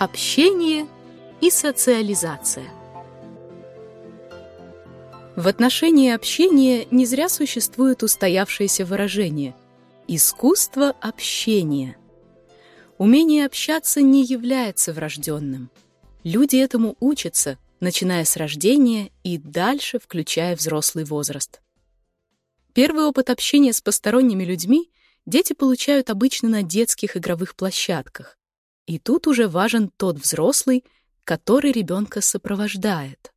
Общение и социализация. В отношении общения не зря существует устоявшееся выражение «искусство общения». Умение общаться не является врожденным. Люди этому учатся, начиная с рождения и дальше, включая взрослый возраст. Первый опыт общения с посторонними людьми дети получают обычно на детских игровых площадках. И тут уже важен тот взрослый, который ребенка сопровождает.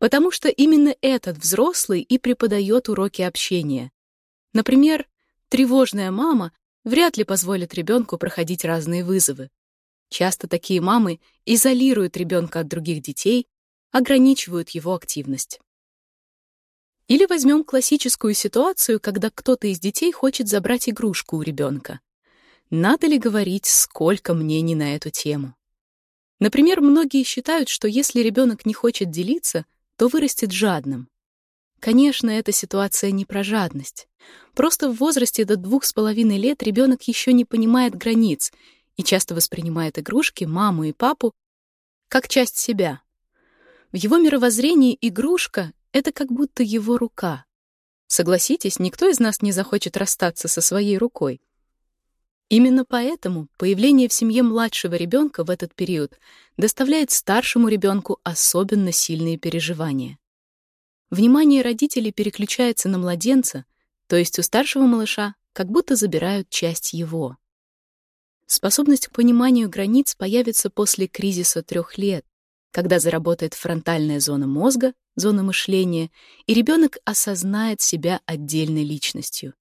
Потому что именно этот взрослый и преподает уроки общения. Например, тревожная мама вряд ли позволит ребенку проходить разные вызовы. Часто такие мамы изолируют ребенка от других детей, ограничивают его активность. Или возьмем классическую ситуацию, когда кто-то из детей хочет забрать игрушку у ребенка. Надо ли говорить, сколько мнений на эту тему? Например, многие считают, что если ребенок не хочет делиться, то вырастет жадным. Конечно, эта ситуация не про жадность. Просто в возрасте до двух с половиной лет ребенок еще не понимает границ и часто воспринимает игрушки, маму и папу как часть себя. В его мировоззрении игрушка — это как будто его рука. Согласитесь, никто из нас не захочет расстаться со своей рукой. Именно поэтому появление в семье младшего ребенка в этот период доставляет старшему ребенку особенно сильные переживания. Внимание родителей переключается на младенца, то есть у старшего малыша как будто забирают часть его. Способность к пониманию границ появится после кризиса трех лет, когда заработает фронтальная зона мозга, зона мышления, и ребенок осознает себя отдельной личностью.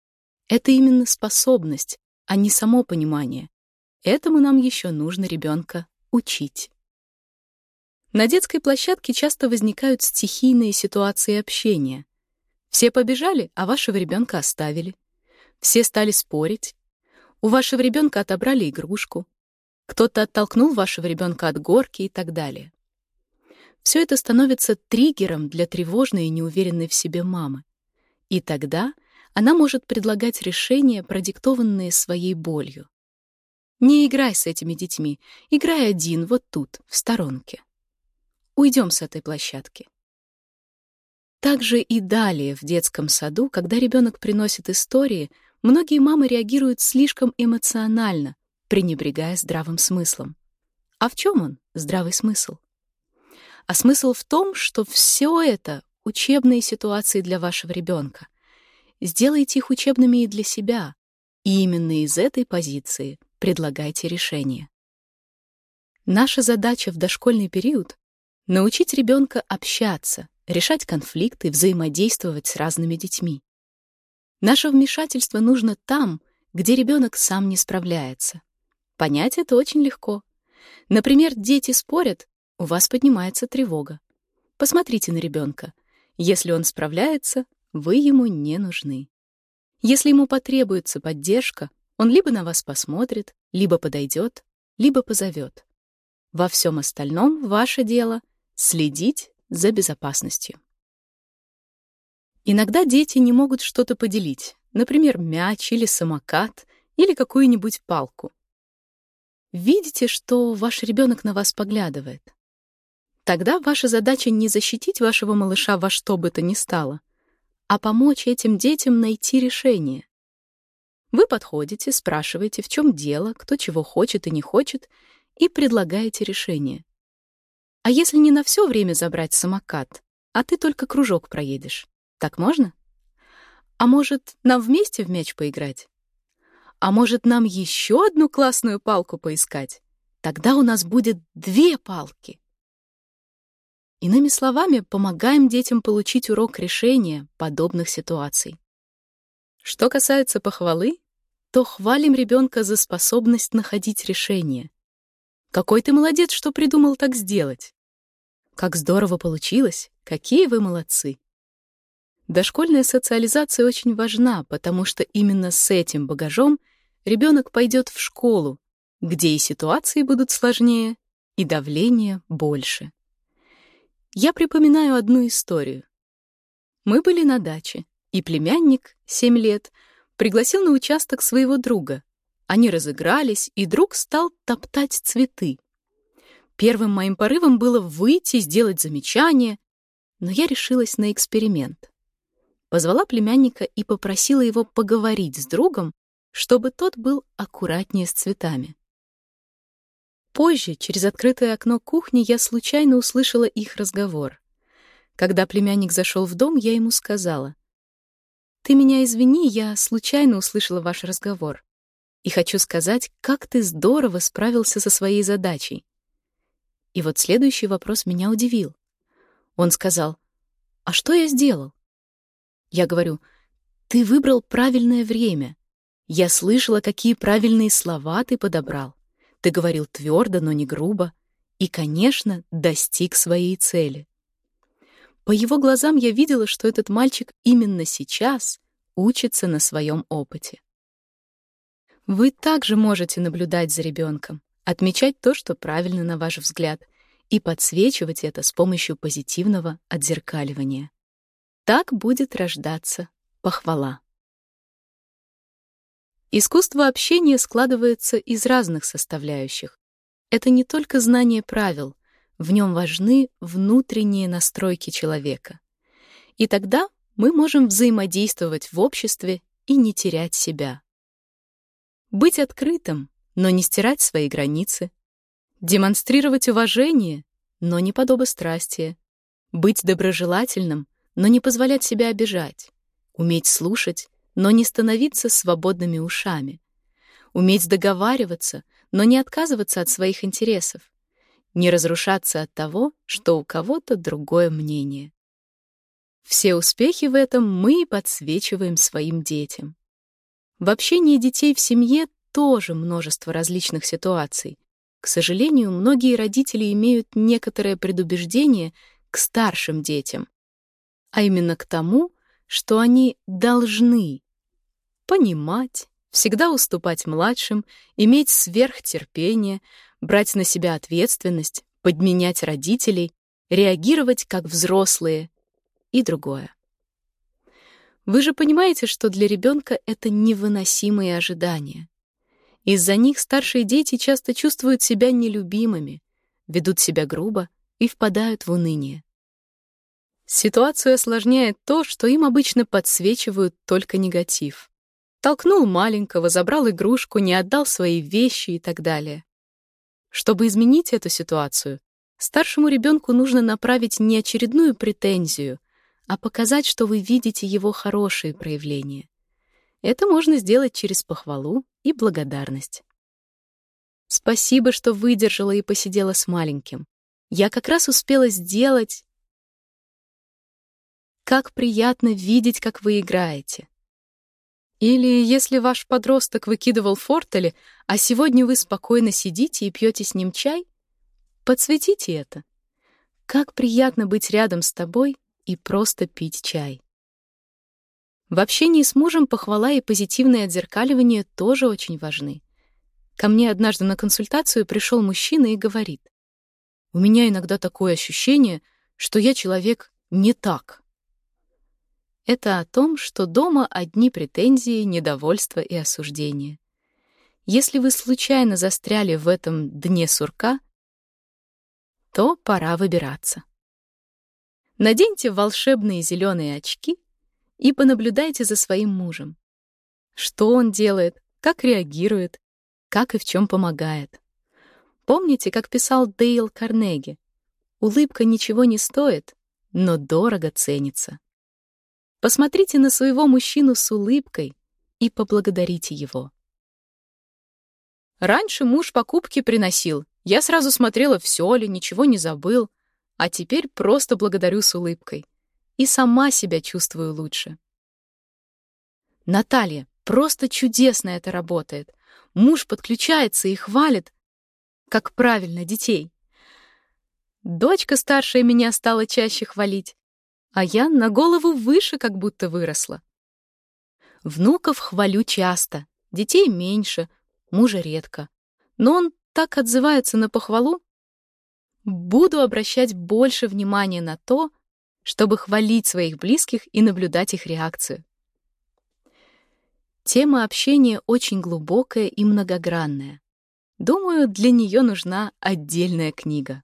Это именно способность, а не само понимание. Этому нам еще нужно ребенка учить. На детской площадке часто возникают стихийные ситуации общения. Все побежали, а вашего ребенка оставили. Все стали спорить. У вашего ребенка отобрали игрушку. Кто-то оттолкнул вашего ребенка от горки и так далее. Все это становится триггером для тревожной и неуверенной в себе мамы. И тогда она может предлагать решения, продиктованные своей болью. Не играй с этими детьми, играй один вот тут, в сторонке. Уйдем с этой площадки. Также и далее в детском саду, когда ребенок приносит истории, многие мамы реагируют слишком эмоционально, пренебрегая здравым смыслом. А в чем он, здравый смысл? А смысл в том, что все это — учебные ситуации для вашего ребенка. Сделайте их учебными и для себя, и именно из этой позиции предлагайте решение. Наша задача в дошкольный период Научить ребенка общаться, решать конфликты, взаимодействовать с разными детьми. Наше вмешательство нужно там, где ребенок сам не справляется. Понять это очень легко. Например, дети спорят, у вас поднимается тревога. Посмотрите на ребенка. Если он справляется, вы ему не нужны. Если ему потребуется поддержка, он либо на вас посмотрит, либо подойдет, либо позовет. Во всем остальном ваше дело Следить за безопасностью. Иногда дети не могут что-то поделить, например, мяч или самокат, или какую-нибудь палку. Видите, что ваш ребенок на вас поглядывает. Тогда ваша задача не защитить вашего малыша во что бы то ни стало, а помочь этим детям найти решение. Вы подходите, спрашиваете, в чем дело, кто чего хочет и не хочет, и предлагаете решение. А если не на все время забрать самокат, а ты только кружок проедешь, так можно? А может, нам вместе в мяч поиграть? А может, нам еще одну классную палку поискать? Тогда у нас будет две палки. Иными словами, помогаем детям получить урок решения подобных ситуаций. Что касается похвалы, то хвалим ребенка за способность находить решение, какой ты молодец, что придумал так сделать. Как здорово получилось! Какие вы молодцы! Дошкольная социализация очень важна, потому что именно с этим багажом ребенок пойдет в школу, где и ситуации будут сложнее, и давление больше. Я припоминаю одну историю. Мы были на даче, и племянник, 7 лет, пригласил на участок своего друга, они разыгрались, и друг стал топтать цветы. Первым моим порывом было выйти, сделать замечание, но я решилась на эксперимент. Позвала племянника и попросила его поговорить с другом, чтобы тот был аккуратнее с цветами. Позже, через открытое окно кухни, я случайно услышала их разговор. Когда племянник зашел в дом, я ему сказала, «Ты меня извини, я случайно услышала ваш разговор. И хочу сказать, как ты здорово справился со своей задачей. И вот следующий вопрос меня удивил. Он сказал, «А что я сделал?» Я говорю, «Ты выбрал правильное время. Я слышала, какие правильные слова ты подобрал. Ты говорил твердо, но не грубо. И, конечно, достиг своей цели». По его глазам я видела, что этот мальчик именно сейчас учится на своем опыте. Вы также можете наблюдать за ребенком, отмечать то, что правильно на ваш взгляд, и подсвечивать это с помощью позитивного отзеркаливания. Так будет рождаться похвала. Искусство общения складывается из разных составляющих. Это не только знание правил, в нем важны внутренние настройки человека. И тогда мы можем взаимодействовать в обществе и не терять себя. Быть открытым, но не стирать свои границы. Демонстрировать уважение, но не подобострастие. Быть доброжелательным, но не позволять себя обижать. Уметь слушать, но не становиться свободными ушами. Уметь договариваться, но не отказываться от своих интересов. Не разрушаться от того, что у кого-то другое мнение. Все успехи в этом мы подсвечиваем своим детям. В общении детей в семье тоже множество различных ситуаций. К сожалению, многие родители имеют некоторое предубеждение к старшим детям, а именно к тому, что они должны понимать, всегда уступать младшим, иметь сверхтерпение, брать на себя ответственность, подменять родителей, реагировать как взрослые и другое. Вы же понимаете, что для ребенка это невыносимые ожидания. Из-за них старшие дети часто чувствуют себя нелюбимыми, ведут себя грубо и впадают в уныние. Ситуацию осложняет то, что им обычно подсвечивают только негатив. Толкнул маленького, забрал игрушку, не отдал свои вещи и так далее. Чтобы изменить эту ситуацию, старшему ребенку нужно направить не очередную претензию, а показать, что вы видите его хорошие проявления. Это можно сделать через похвалу и благодарность. Спасибо, что выдержала и посидела с маленьким. Я как раз успела сделать... Как приятно видеть, как вы играете. Или если ваш подросток выкидывал фортели, а сегодня вы спокойно сидите и пьете с ним чай, подсветите это. Как приятно быть рядом с тобой и просто пить чай. В общении с мужем похвала и позитивное отзеркаливание тоже очень важны. Ко мне однажды на консультацию пришел мужчина и говорит, «У меня иногда такое ощущение, что я человек не так». Это о том, что дома одни претензии, недовольство и осуждение. Если вы случайно застряли в этом дне сурка, то пора выбираться. Наденьте волшебные зеленые очки и понаблюдайте за своим мужем. Что он делает, как реагирует, как и в чем помогает. Помните, как писал Дейл Карнеги? Улыбка ничего не стоит, но дорого ценится. Посмотрите на своего мужчину с улыбкой и поблагодарите его. Раньше муж покупки приносил. Я сразу смотрела, все ли, ничего не забыл а теперь просто благодарю с улыбкой. И сама себя чувствую лучше. Наталья, просто чудесно это работает. Муж подключается и хвалит, как правильно, детей. Дочка старшая меня стала чаще хвалить, а я на голову выше как будто выросла. Внуков хвалю часто, детей меньше, мужа редко. Но он так отзывается на похвалу, Буду обращать больше внимания на то, чтобы хвалить своих близких и наблюдать их реакцию. Тема общения очень глубокая и многогранная. Думаю, для нее нужна отдельная книга.